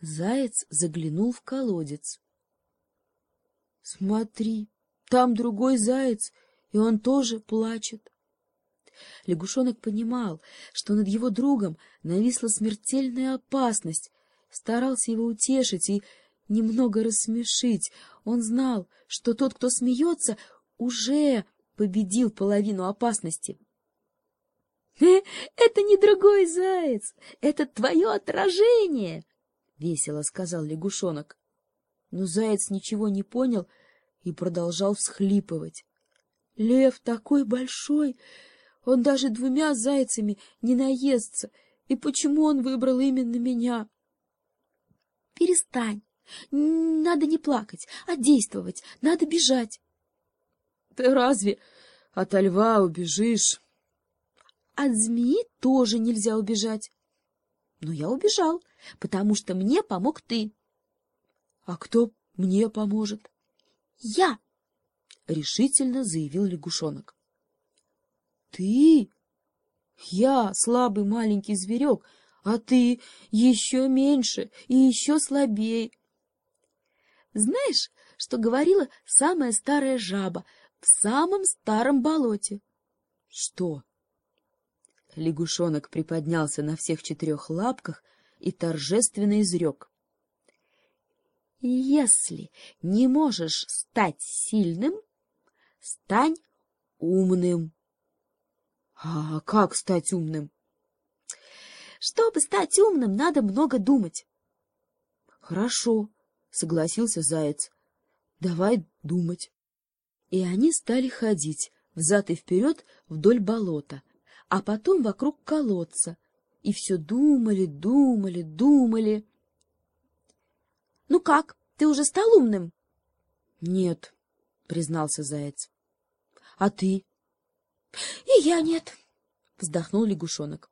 Заяц заглянул в колодец. — Смотри, там другой заяц, и он тоже плачет. Лягушонок понимал, что над его другом нависла смертельная опасность, старался его утешить и немного рассмешить. Он знал, что тот, кто смеется, уже победил половину опасности. — Это не другой заяц, это твое отражение! — весело сказал лягушонок. Но заяц ничего не понял и продолжал всхлипывать. — Лев такой большой, он даже двумя зайцами не наестся, и почему он выбрал именно меня? — Перестань, надо не плакать, а действовать, надо бежать. — Ты разве от льва убежишь? От змеи тоже нельзя убежать. Но я убежал, потому что мне помог ты. — А кто мне поможет? — Я! — решительно заявил лягушонок. — Ты? Я слабый маленький зверек, а ты еще меньше и еще слабее. Знаешь, что говорила самая старая жаба в самом старом болоте? — Что? Лягушонок приподнялся на всех четырех лапках и торжественно изрек. — Если не можешь стать сильным, стань умным. — А как стать умным? — Чтобы стать умным, надо много думать. — Хорошо, — согласился заяц. — Давай думать. И они стали ходить взад и вперед вдоль болота, а потом вокруг колодца, и все думали, думали, думали. — Ну как, ты уже стал умным? — Нет, — признался заяц. — А ты? — И я нет, — вздохнул лягушонок.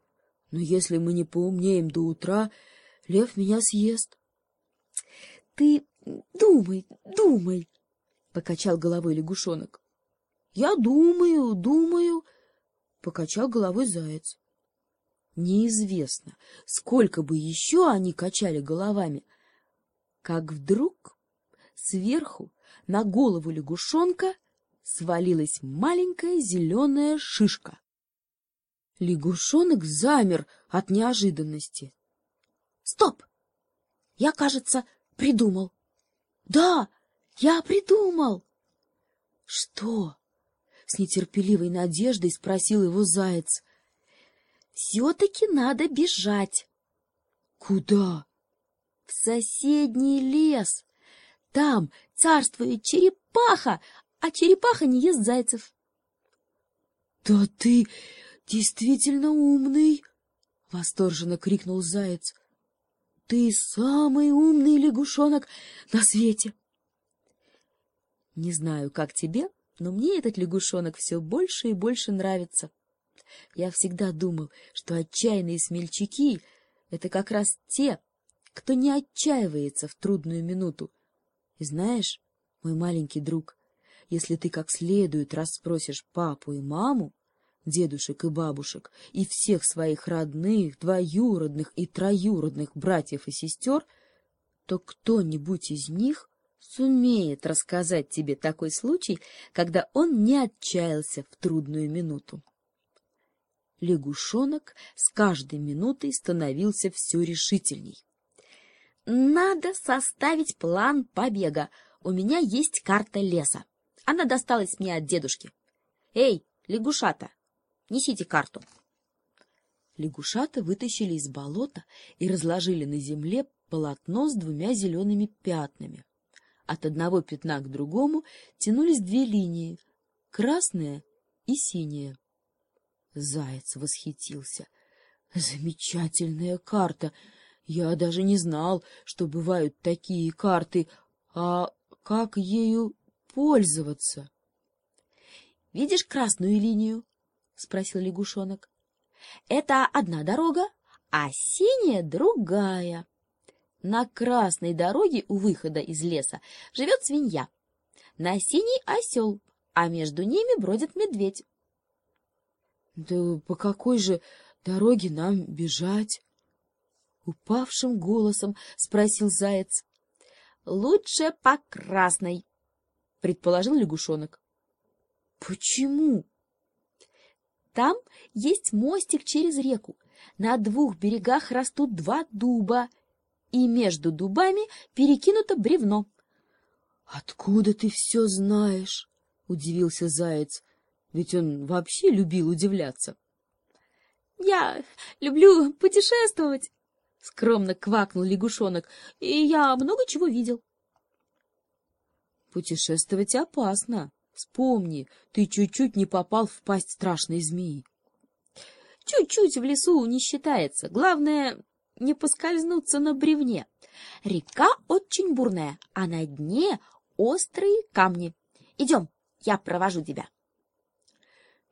— Но если мы не поумнеем до утра, лев меня съест. — Ты думай, думай, — покачал головой лягушонок. — Я думаю, думаю, покачал головой заяц. Неизвестно, сколько бы еще они качали головами, как вдруг сверху на голову лягушонка свалилась маленькая зеленая шишка. Лягушонок замер от неожиданности. — Стоп! Я, кажется, придумал. — Да, я придумал. — Что? С нетерпеливой надеждой спросил его заяц. — Все-таки надо бежать. — Куда? — В соседний лес. Там царствует черепаха, а черепаха не ест зайцев. — Да ты действительно умный! — восторженно крикнул заяц. — Ты самый умный лягушонок на свете! — Не знаю, как тебе, — но мне этот лягушонок все больше и больше нравится. Я всегда думал, что отчаянные смельчаки — это как раз те, кто не отчаивается в трудную минуту. И знаешь, мой маленький друг, если ты как следует расспросишь папу и маму, дедушек и бабушек, и всех своих родных, двоюродных и троюродных братьев и сестер, то кто-нибудь из них сумеет рассказать тебе такой случай, когда он не отчаялся в трудную минуту. Лягушонок с каждой минутой становился все решительней. — Надо составить план побега. У меня есть карта леса. Она досталась мне от дедушки. Эй, лягушата, несите карту. Лягушата вытащили из болота и разложили на земле полотно с двумя зелеными пятнами. От одного пятна к другому тянулись две линии — красная и синяя. Заяц восхитился. «Замечательная карта! Я даже не знал, что бывают такие карты. А как ею пользоваться?» «Видишь красную линию?» — спросил лягушонок. «Это одна дорога, а синяя — другая. На красной дороге у выхода из леса живет свинья, на синей осел, а между ними бродит медведь. — Да по какой же дороге нам бежать? — упавшим голосом спросил заяц. — Лучше по красной, — предположил лягушонок. — Почему? — Там есть мостик через реку. На двух берегах растут два дуба, и между дубами перекинуто бревно. — Откуда ты все знаешь? — удивился заяц, ведь он вообще любил удивляться. — Я люблю путешествовать, — скромно квакнул лягушонок, — и я много чего видел. — Путешествовать опасно. Вспомни, ты чуть-чуть не попал в пасть страшной змеи. Чуть-чуть в лесу не считается. Главное, не поскользнуться на бревне. Река очень бурная, а на дне острые камни. Идем, я провожу тебя.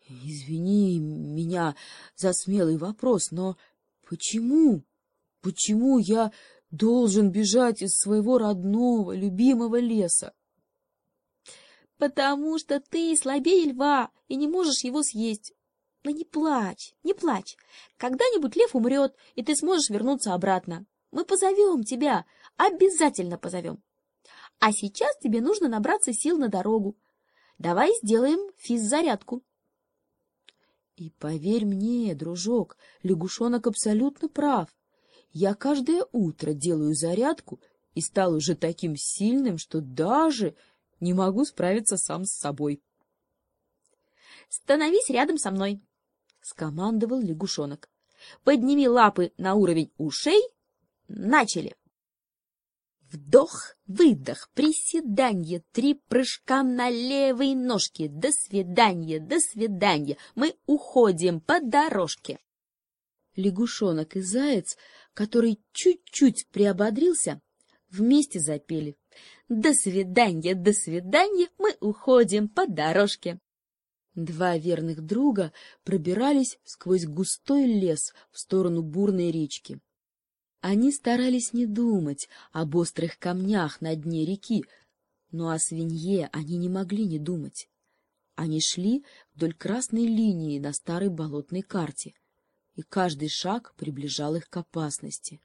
Извини меня за смелый вопрос, но почему? Почему я должен бежать из своего родного, любимого леса? Потому что ты слабее льва и не можешь его съесть. Но не плачь, не плачь. Когда-нибудь лев умрет, и ты сможешь вернуться обратно. Мы позовем тебя, обязательно позовем. А сейчас тебе нужно набраться сил на дорогу. Давай сделаем физзарядку. И поверь мне, дружок, лягушонок абсолютно прав. Я каждое утро делаю зарядку и стал уже таким сильным, что даже не могу справиться сам с собой. Становись рядом со мной. — скомандовал лягушонок. — Подними лапы на уровень ушей. Начали! Вдох, выдох, приседанье, три прыжка на левой ножке. До свидания, до свидания. Мы уходим по дорожке. Лягушонок и заяц, который чуть-чуть приободрился, вместе запели. До свидания, до свидания, мы уходим по дорожке. Два верных друга пробирались сквозь густой лес в сторону бурной речки. Они старались не думать об острых камнях на дне реки, но о свинье они не могли не думать. Они шли вдоль красной линии на старой болотной карте, и каждый шаг приближал их к опасности.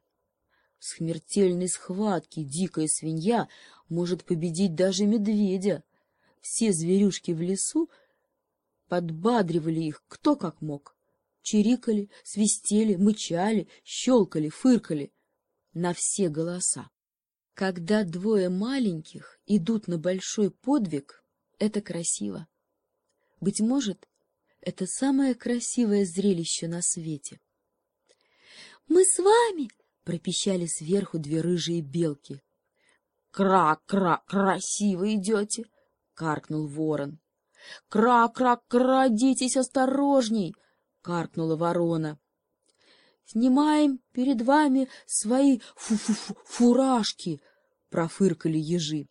В смертельной схватке дикая свинья может победить даже медведя. Все зверюшки в лесу — подбадривали их кто как мог. Чирикали, свистели, мычали, щелкали, фыркали на все голоса. Когда двое маленьких идут на большой подвиг, это красиво. Быть может, это самое красивое зрелище на свете. — Мы с вами! — пропищали сверху две рыжие белки. «Кра — Кра-кра, красиво идете! — каркнул ворон. «Кра-кра-кра, детесь осторожней!» — каркнула ворона. «Снимаем перед вами свои фу-фу-фу фуражки!» — профыркали ежи.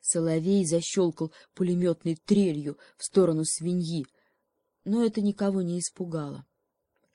Соловей защелкал пулеметной трелью в сторону свиньи, но это никого не испугало.